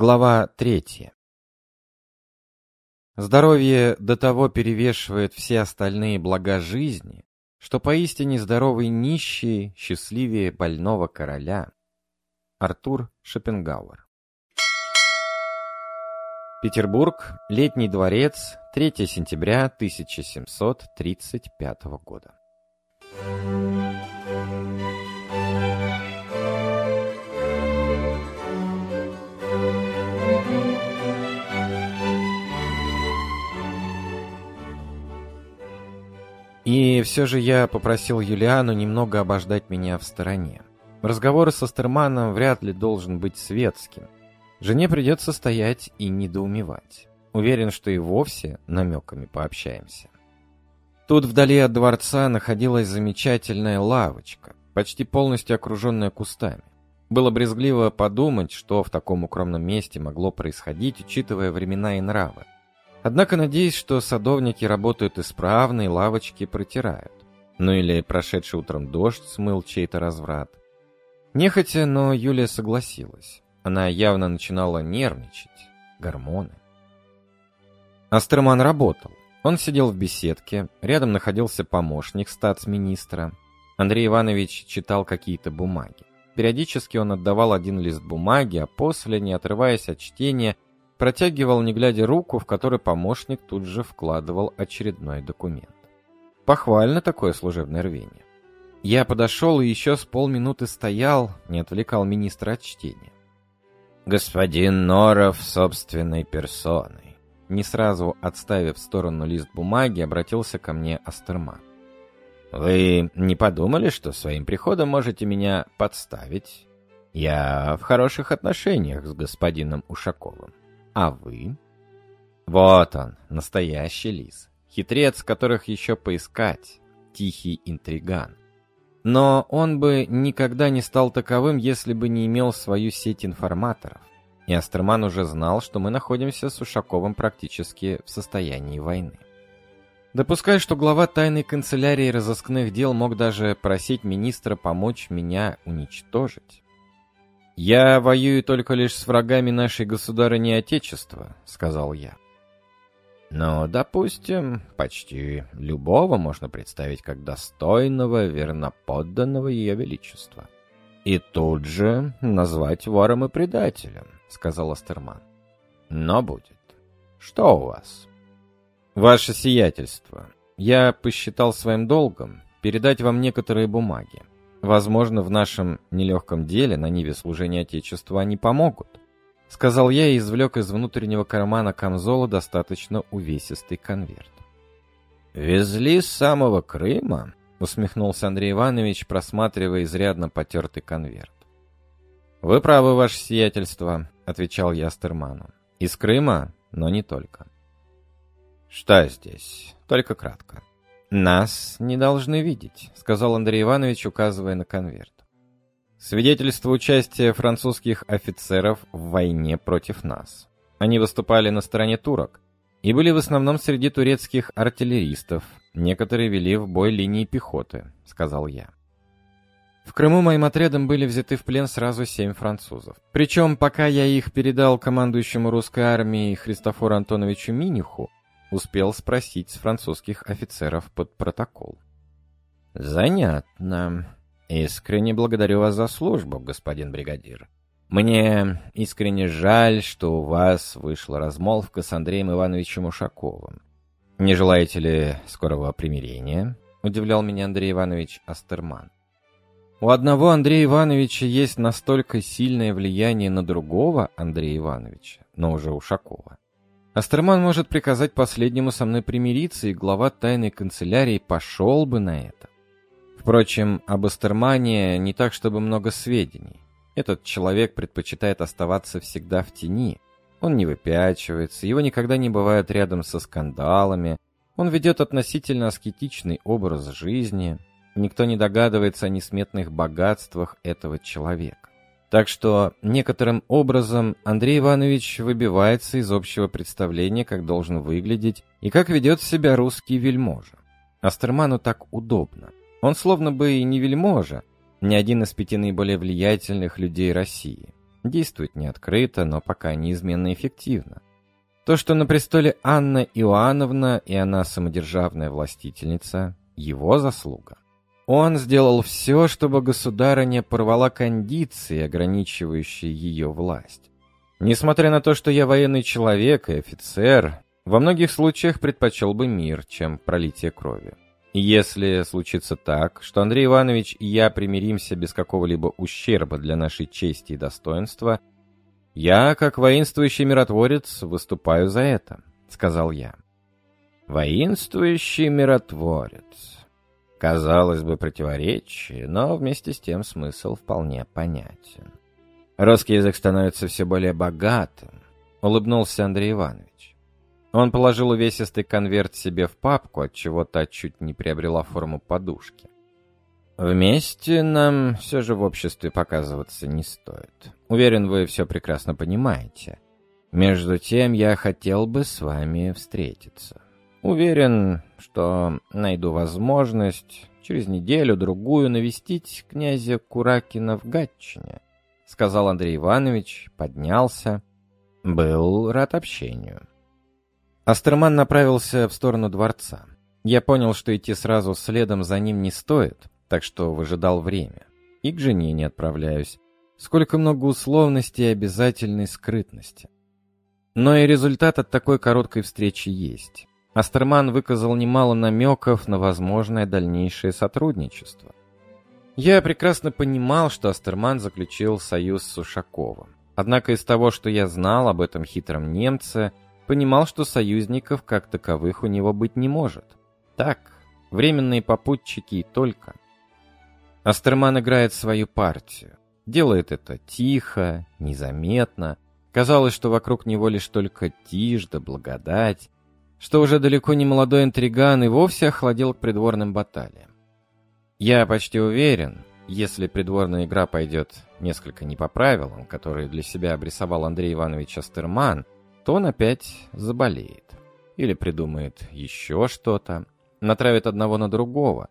Глава третья. Здоровье до того перевешивает все остальные блага жизни, что поистине здоровый нищий счастливее больного короля. Артур Шопенгауэр. Петербург, Летний дворец, 3 сентября 1735 года. И все же я попросил Юлиану немного обождать меня в стороне. Разговор со Стерманом вряд ли должен быть светским. Жене придется стоять и недоумевать. Уверен, что и вовсе намеками пообщаемся. Тут вдали от дворца находилась замечательная лавочка, почти полностью окруженная кустами. Было брезгливо подумать, что в таком укромном месте могло происходить, учитывая времена и нравы. Однако надеюсь, что садовники работают исправно и лавочки протирают. Ну или прошедший утром дождь смыл чей-то разврат. Нехотя, но Юлия согласилась. Она явно начинала нервничать. Гормоны. Астерман работал. Он сидел в беседке, рядом находился помощник статс-министра. Андрей Иванович читал какие-то бумаги. Периодически он отдавал один лист бумаги, а после, не отрываясь от чтения, Протягивал, не глядя, руку, в которой помощник тут же вкладывал очередной документ. Похвально такое служебное рвение. Я подошел и еще с полминуты стоял, не отвлекал министра от чтения. «Господин Норов собственной персоной», не сразу отставив в сторону лист бумаги, обратился ко мне Астерман. «Вы не подумали, что своим приходом можете меня подставить? Я в хороших отношениях с господином Ушаковым. А вы? Вот он, настоящий лис. Хитрец, которых еще поискать. Тихий интриган. Но он бы никогда не стал таковым, если бы не имел свою сеть информаторов. И Астерман уже знал, что мы находимся с Ушаковым практически в состоянии войны. Допускаю, что глава тайной канцелярии разыскных дел мог даже просить министра помочь меня уничтожить. «Я воюю только лишь с врагами нашей государыни Отечества», — сказал я. Но, допустим, почти любого можно представить как достойного, верноподданного ее величества. И тут же назвать вором и предателем, сказал Астерман. Но будет. Что у вас? Ваше сиятельство, я посчитал своим долгом передать вам некоторые бумаги. Возможно, в нашем нелегком деле на ниве служения Отечеству они помогут. Сказал я и извлек из внутреннего кармана камзола достаточно увесистый конверт. «Везли с самого Крыма?» — усмехнулся Андрей Иванович, просматривая изрядно потертый конверт. «Вы правы, ваше сиятельство», — отвечал я Астерману. «Из Крыма, но не только». «Что здесь? Только кратко». «Нас не должны видеть», — сказал Андрей Иванович, указывая на конверт. «Свидетельство участия французских офицеров в войне против нас. Они выступали на стороне турок и были в основном среди турецких артиллеристов, некоторые вели в бой линии пехоты», — сказал я. В Крыму моим отрядом были взяты в плен сразу семь французов. Причем, пока я их передал командующему русской армией Христофору Антоновичу Миниху, Успел спросить с французских офицеров под протокол. «Занятно. Искренне благодарю вас за службу, господин бригадир. Мне искренне жаль, что у вас вышла размолвка с Андреем Ивановичем Ушаковым. Не желаете ли скорого примирения?» — удивлял меня Андрей Иванович Астерман. У одного Андрея Ивановича есть настолько сильное влияние на другого Андрея Ивановича, но уже Ушакова, Астерман может приказать последнему со мной примириться, и глава тайной канцелярии пошел бы на это. Впрочем, об Астермане не так, чтобы много сведений. Этот человек предпочитает оставаться всегда в тени. Он не выпячивается, его никогда не бывает рядом со скандалами. Он ведет относительно аскетичный образ жизни. Никто не догадывается о несметных богатствах этого человека. Так что некоторым образом Андрей Иванович выбивается из общего представления, как должен выглядеть и как ведет себя русский вельможа. Астерману так удобно. Он словно бы и не вельможа, не один из пяти наиболее влиятельных людей России. Действует не открыто, но пока неизменно эффективно. То, что на престоле Анна Иоанновна, и она самодержавная властительница, его заслуга. Он сделал все, чтобы государыня порвала кондиции, ограничивающие ее власть. Несмотря на то, что я военный человек и офицер, во многих случаях предпочел бы мир, чем пролитие крови. Если случится так, что Андрей Иванович и я примиримся без какого-либо ущерба для нашей чести и достоинства, я, как воинствующий миротворец, выступаю за это, сказал я. Воинствующий миротворец. Казалось бы, противоречие, но вместе с тем смысл вполне понятен. Русский язык становится все более богатым, улыбнулся Андрей Иванович. Он положил увесистый конверт себе в папку, от чего та чуть не приобрела форму подушки. Вместе нам все же в обществе показываться не стоит. Уверен, вы все прекрасно понимаете. Между тем, я хотел бы с вами встретиться. Уверен, что найду возможность через неделю-другую навестить князя Куракина в Гатчине, сказал Андрей Иванович, поднялся. Был рад общению. Астерман направился в сторону дворца. Я понял, что идти сразу следом за ним не стоит, так что выжидал время. И к жене не отправляюсь. Сколько много условностей и обязательной скрытности. Но и результат от такой короткой встречи есть. Астерман выказал немало намеков на возможное дальнейшее сотрудничество. Я прекрасно понимал, что Астерман заключил союз с Ушаковым. Однако из того, что я знал об этом хитром немце, понимал, что союзников как таковых у него быть не может. Так, временные попутчики и только. Астерман играет свою партию. Делает это тихо, незаметно. Казалось, что вокруг него лишь только тишь да благодать, что уже далеко не молодой интриган и вовсе охладел к придворным баталиям. Я почти уверен, если придворная игра пойдет несколько не по правилам, которые для себя обрисовал Андрей Иванович Астерман, то он опять заболеет. Или придумает еще что-то, натравит одного на другого.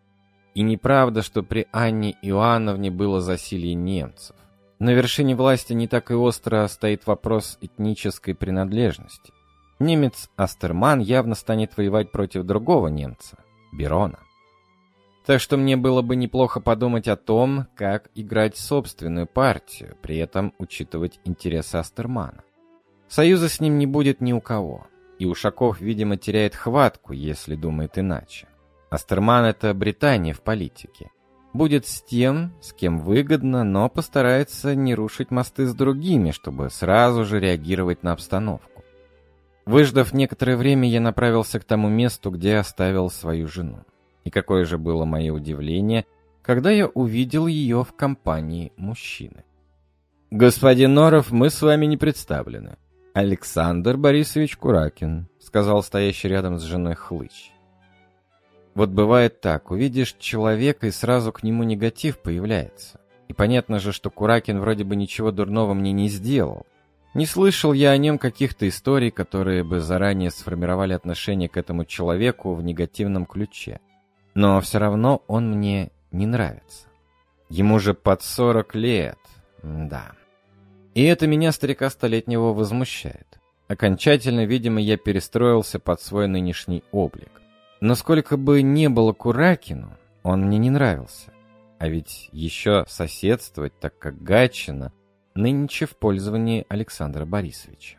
И неправда, что при Анне Иоанновне было засилье немцев. На вершине власти не так и остро стоит вопрос этнической принадлежности. Немец Астерман явно станет воевать против другого немца, Берона. Так что мне было бы неплохо подумать о том, как играть собственную партию, при этом учитывать интересы Астермана. Союза с ним не будет ни у кого, и Ушаков, видимо, теряет хватку, если думает иначе. Астерман — это Британия в политике. Будет с тем, с кем выгодно, но постарается не рушить мосты с другими, чтобы сразу же реагировать на обстановку. Выждав некоторое время, я направился к тому месту, где оставил свою жену. И какое же было мое удивление, когда я увидел ее в компании мужчины. «Господин Норов, мы с вами не представлены. Александр Борисович Куракин», — сказал стоящий рядом с женой Хлыч. Вот бывает так, увидишь человека, и сразу к нему негатив появляется. И понятно же, что Куракин вроде бы ничего дурного мне не сделал, не слышал я о нем каких-то историй, которые бы заранее сформировали отношение к этому человеку в негативном ключе. Но все равно он мне не нравится. Ему же под 40 лет. Да. И это меня, старика столетнего, возмущает. Окончательно, видимо, я перестроился под свой нынешний облик. Но сколько бы не было Куракину, он мне не нравился. А ведь еще соседствовать, так как Гатчина, нынче в пользовании Александра Борисовича.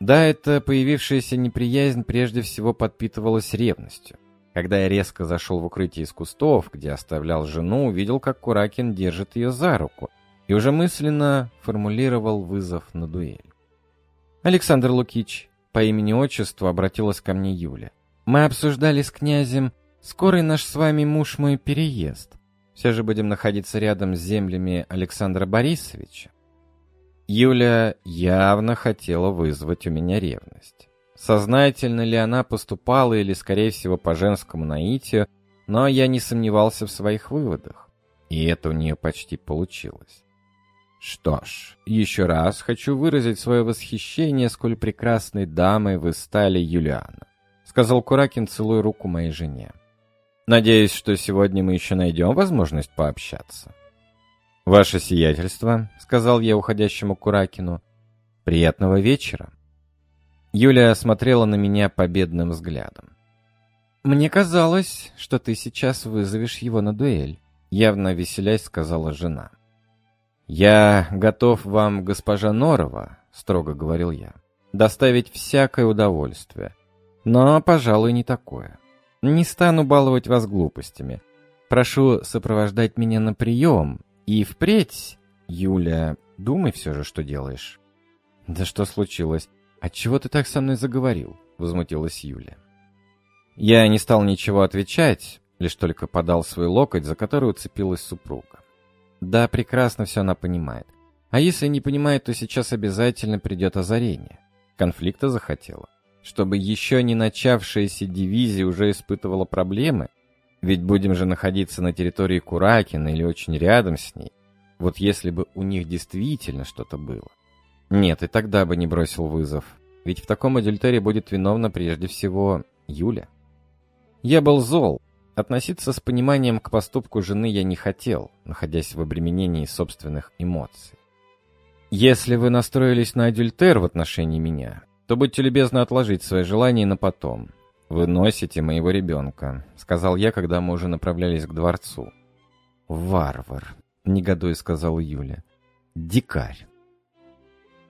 Да, эта появившаяся неприязнь прежде всего подпитывалась ревностью. Когда я резко зашел в укрытие из кустов, где оставлял жену, увидел, как Куракин держит ее за руку, и уже мысленно формулировал вызов на дуэль. «Александр Лукич», по имени-отчеству обратилась ко мне Юля. «Мы обсуждали с князем скорый наш с вами муж мой переезд. Все же будем находиться рядом с землями Александра Борисовича. Юля явно хотела вызвать у меня ревность. Сознательно ли она поступала или, скорее всего, по женскому наитию, но я не сомневался в своих выводах. И это у нее почти получилось. Что ж, еще раз хочу выразить свое восхищение, сколь прекрасной дамой вы стали, Юлиана, сказал Куракин, целуя руку моей жене. Надеюсь, что сегодня мы еще найдем возможность пообщаться. «Ваше сиятельство», — сказал я уходящему Куракину, — «приятного вечера». Юлия смотрела на меня победным взглядом. «Мне казалось, что ты сейчас вызовешь его на дуэль», — явно веселясь сказала жена. «Я готов вам, госпожа Норова», — строго говорил я, — «доставить всякое удовольствие, но, пожалуй, не такое. Не стану баловать вас глупостями. Прошу сопровождать меня на прием, и впредь, Юля, думай все же, что делаешь». «Да что случилось? «Отчего ты так со мной заговорил?» — возмутилась Юля. Я не стал ничего отвечать, лишь только подал свой локоть, за который уцепилась супруга. Да, прекрасно все она понимает. А если не понимает, то сейчас обязательно придет озарение. Конфликта захотела. Чтобы еще не начавшаяся дивизия уже испытывала проблемы, ведь будем же находиться на территории Куракина или очень рядом с ней. Вот если бы у них действительно что-то было. Нет, и тогда бы не бросил вызов. Ведь в таком адюльтере будет виновна прежде всего Юля. Я был зол. Относиться с пониманием к поступку жены я не хотел, находясь в обременении собственных эмоций. Если вы настроились на адюльтер в отношении меня, то будьте любезны отложить свои желания на потом. Вы носите моего ребенка, сказал я, когда мы уже направлялись к дворцу. Варвар, негодуя сказала Юля. Дикарь.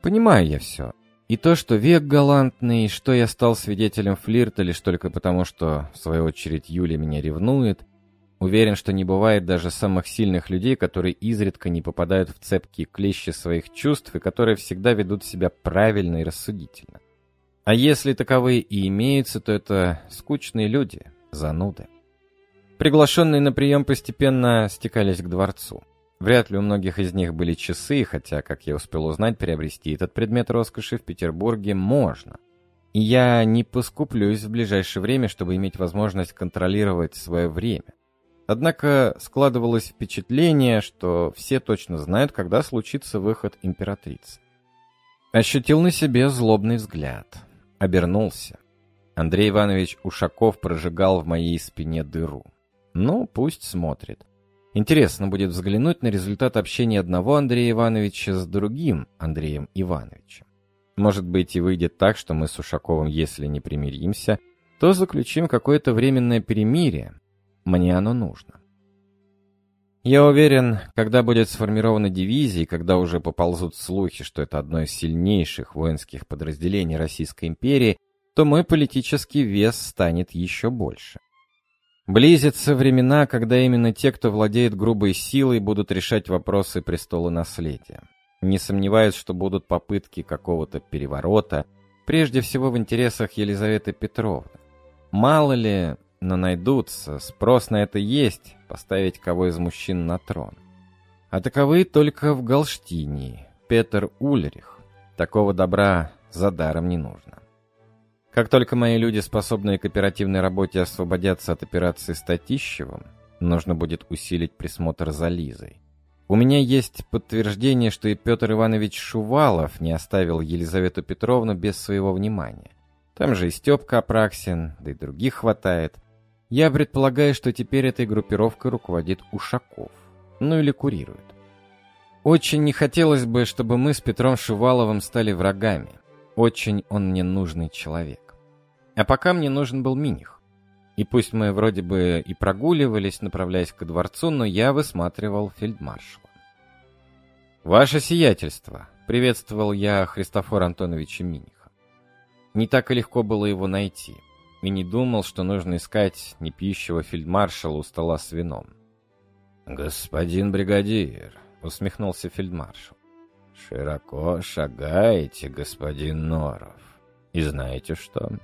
Понимаю я все. И то, что век галантный, что я стал свидетелем флирта лишь только потому, что, в свою очередь, Юля меня ревнует, уверен, что не бывает даже самых сильных людей, которые изредка не попадают в цепкие клещи своих чувств и которые всегда ведут себя правильно и рассудительно. А если таковые и имеются, то это скучные люди, зануды. Приглашенные на прием постепенно стекались к дворцу. Вряд ли у многих из них были часы, хотя, как я успел узнать, приобрести этот предмет роскоши в Петербурге можно. И я не поскуплюсь в ближайшее время, чтобы иметь возможность контролировать свое время. Однако складывалось впечатление, что все точно знают, когда случится выход императрицы. Ощутил на себе злобный взгляд. Обернулся. Андрей Иванович Ушаков прожигал в моей спине дыру. Ну, пусть смотрит. Интересно будет взглянуть на результат общения одного Андрея Ивановича с другим Андреем Ивановичем. Может быть и выйдет так, что мы с Ушаковым, если не примиримся, то заключим какое-то временное перемирие. Мне оно нужно. Я уверен, когда будет сформирована дивизия, когда уже поползут слухи, что это одно из сильнейших воинских подразделений Российской империи, то мой политический вес станет еще больше. Близятся времена, когда именно те, кто владеет грубой силой, будут решать вопросы престола наследия. Не сомневаюсь, что будут попытки какого-то переворота, прежде всего в интересах Елизаветы Петровны. Мало ли, но найдутся, спрос на это есть, поставить кого из мужчин на трон. А таковые только в Галштинии, Петр Ульрих. Такого добра за даром не нужно. Как только мои люди, способные к оперативной работе, освободятся от операции с нужно будет усилить присмотр за Лизой. У меня есть подтверждение, что и Петр Иванович Шувалов не оставил Елизавету Петровну без своего внимания. Там же и Степка Апраксин, да и других хватает. Я предполагаю, что теперь этой группировкой руководит Ушаков. Ну или курирует. Очень не хотелось бы, чтобы мы с Петром Шуваловым стали врагами. Очень он мне нужный человек. А пока мне нужен был Миних. И пусть мы вроде бы и прогуливались, направляясь к дворцу, но я высматривал фельдмаршала. «Ваше сиятельство!» — приветствовал я Христофора Антоновича Миниха. Не так и легко было его найти, и не думал, что нужно искать непьющего фельдмаршала у стола с вином. «Господин бригадир!» — усмехнулся фельдмаршал. «Широко шагаете, господин Норов. И знаете что?»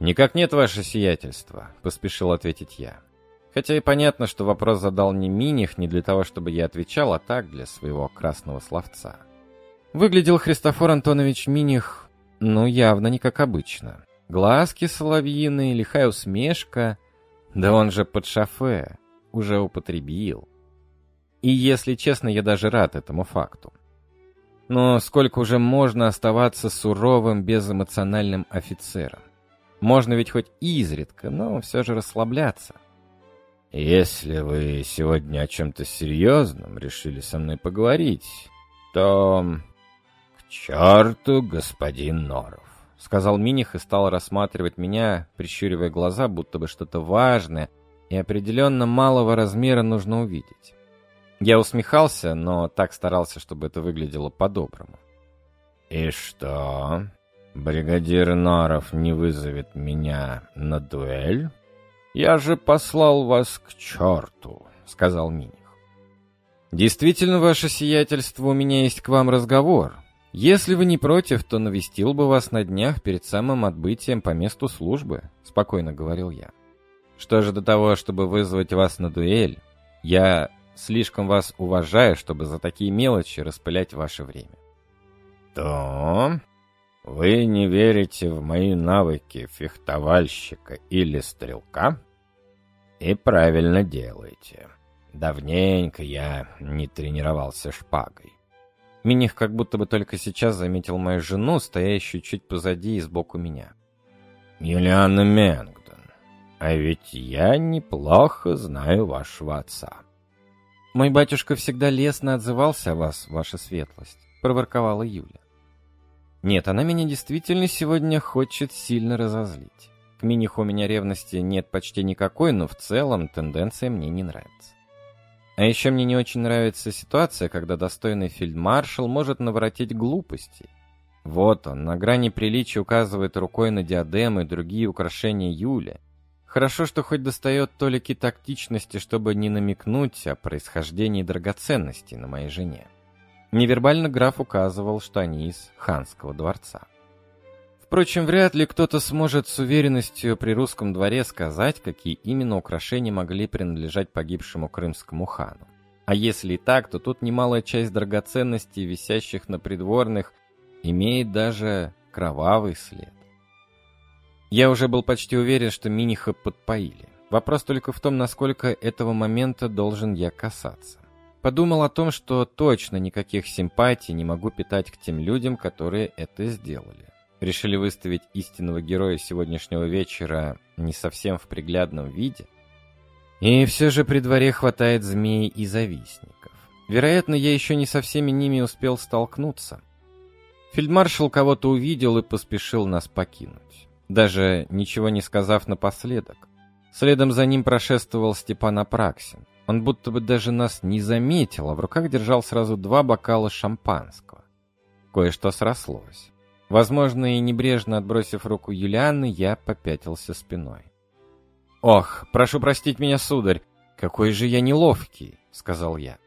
«Никак нет, ваше сиятельство», — поспешил ответить я. Хотя и понятно, что вопрос задал не Миних, не для того, чтобы я отвечал, а так, для своего красного словца. Выглядел Христофор Антонович Миних, ну, явно не как обычно. Глазки соловьиные, лихая усмешка. Да он же под шофе, уже употребил. И, если честно, я даже рад этому факту. Но сколько уже можно оставаться суровым, безэмоциональным офицером? Можно ведь хоть изредка, но все же расслабляться. Если вы сегодня о чем-то серьезном решили со мной поговорить, то... К черту, господин Норов, сказал Миних и стал рассматривать меня, прищуривая глаза, будто бы что-то важное и определенно малого размера нужно увидеть. Я усмехался, но так старался, чтобы это выглядело по-доброму. «И что? Бригадир Норов не вызовет меня на дуэль?» «Я же послал вас к черту», — сказал Миних. «Действительно, ваше сиятельство, у меня есть к вам разговор. Если вы не против, то навестил бы вас на днях перед самым отбытием по месту службы», — спокойно говорил я. «Что же до того, чтобы вызвать вас на дуэль? Я слишком вас уважаю, чтобы за такие мелочи распылять ваше время». «То вы не верите в мои навыки фехтовальщика или стрелка?» И правильно делаете. Давненько я не тренировался шпагой. Миних как будто бы только сейчас заметил мою жену, стоящую чуть позади и сбоку меня. Юлиана Менгдон, а ведь я неплохо знаю вашего отца. Мой батюшка всегда лестно отзывался о вас, ваша светлость, проворковала Юля. Нет, она меня действительно сегодня хочет сильно разозлить. К Миниху у меня ревности нет почти никакой, но в целом тенденция мне не нравится. А еще мне не очень нравится ситуация, когда достойный фельдмаршал может наворотить глупостей. Вот он, на грани приличия указывает рукой на диадемы и другие украшения Юли. Хорошо, что хоть достает толики тактичности, чтобы не намекнуть о происхождении драгоценностей на моей жене. Невербально граф указывал, что они из ханского дворца. Впрочем, вряд ли кто-то сможет с уверенностью при русском дворе сказать, какие именно украшения могли принадлежать погибшему крымскому хану. А если и так, то тут немалая часть драгоценностей, висящих на придворных, имеет даже кровавый след. Я уже был почти уверен, что Миниха подпоили. Вопрос только в том, насколько этого момента должен я касаться. Подумал о том, что точно никаких симпатий не могу питать к тем людям, которые это сделали решили выставить истинного героя сегодняшнего вечера не совсем в приглядном виде. И все же при дворе хватает змей и завистников. Вероятно, я еще не со всеми ними успел столкнуться. Фельдмаршал кого-то увидел и поспешил нас покинуть, даже ничего не сказав напоследок. Следом за ним прошествовал Степан Апраксин. Он будто бы даже нас не заметил, а в руках держал сразу два бокала шампанского. Кое-что срослось. Возможно, и небрежно отбросив руку Юлианы, я попятился спиной. «Ох, прошу простить меня, сударь, какой же я неловкий», — сказал я.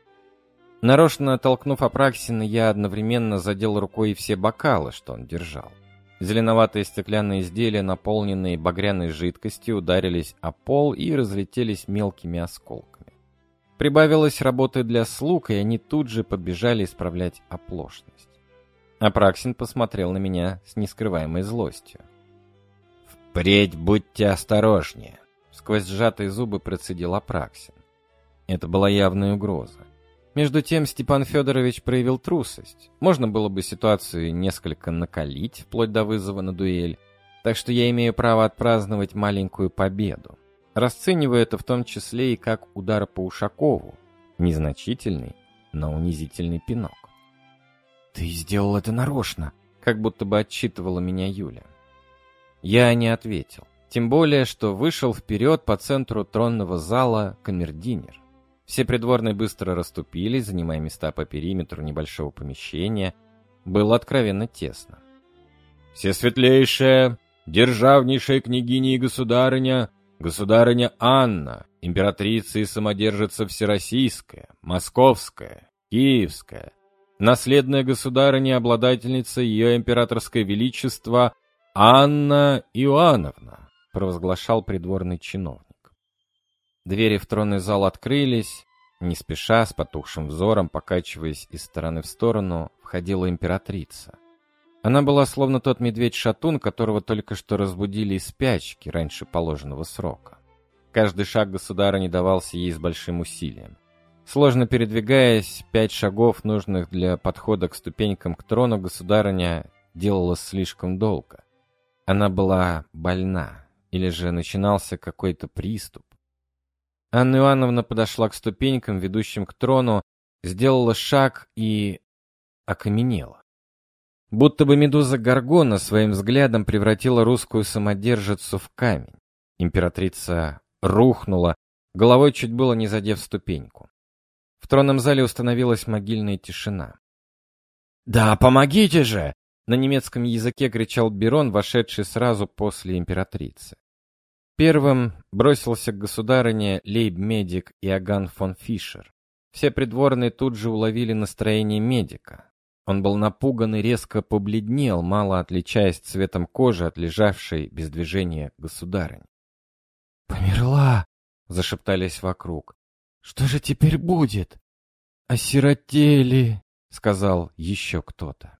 Нарочно толкнув Апраксина, я одновременно задел рукой все бокалы, что он держал. Зеленоватые стеклянные изделия, наполненные багряной жидкостью, ударились о пол и разлетелись мелкими осколками. Прибавилось работы для слуг, и они тут же побежали исправлять оплошность. Апраксин посмотрел на меня с нескрываемой злостью. «Впредь будьте осторожнее!» Сквозь сжатые зубы процедил Апраксин. Это была явная угроза. Между тем Степан Федорович проявил трусость. Можно было бы ситуацию несколько накалить, вплоть до вызова на дуэль. Так что я имею право отпраздновать маленькую победу. Расцениваю это в том числе и как удар по Ушакову. Незначительный, но унизительный пинок. «Ты сделал это нарочно», как будто бы отчитывала меня Юля. Я не ответил. Тем более, что вышел вперед по центру тронного зала камердинер. Все придворные быстро расступились, занимая места по периметру небольшого помещения. Было откровенно тесно. «Все светлейшая, державнейшая княгиня и государыня, государыня Анна, императрица и самодержица Всероссийская, Московская, Киевская, наследная государыня, обладательница ее императорское величество Анна Иоанновна, провозглашал придворный чиновник. Двери в тронный зал открылись, не спеша, с потухшим взором, покачиваясь из стороны в сторону, входила императрица. Она была словно тот медведь-шатун, которого только что разбудили из спячки раньше положенного срока. Каждый шаг государыни давался ей с большим усилием. Сложно передвигаясь, пять шагов, нужных для подхода к ступенькам к трону, государыня делала слишком долго. Она была больна, или же начинался какой-то приступ. Анна Ивановна подошла к ступенькам, ведущим к трону, сделала шаг и... окаменела. Будто бы медуза Гаргона своим взглядом превратила русскую самодержицу в камень. Императрица рухнула, головой чуть было не задев ступеньку. В тронном зале установилась могильная тишина. «Да помогите же!» — на немецком языке кричал Берон, вошедший сразу после императрицы. Первым бросился к государыне лейб-медик Иоганн фон Фишер. Все придворные тут же уловили настроение медика. Он был напуган и резко побледнел, мало отличаясь цветом кожи от лежавшей без движения государыни. «Померла!» — зашептались вокруг. «Что же теперь будет?» «Осиротели!» — сказал еще кто-то.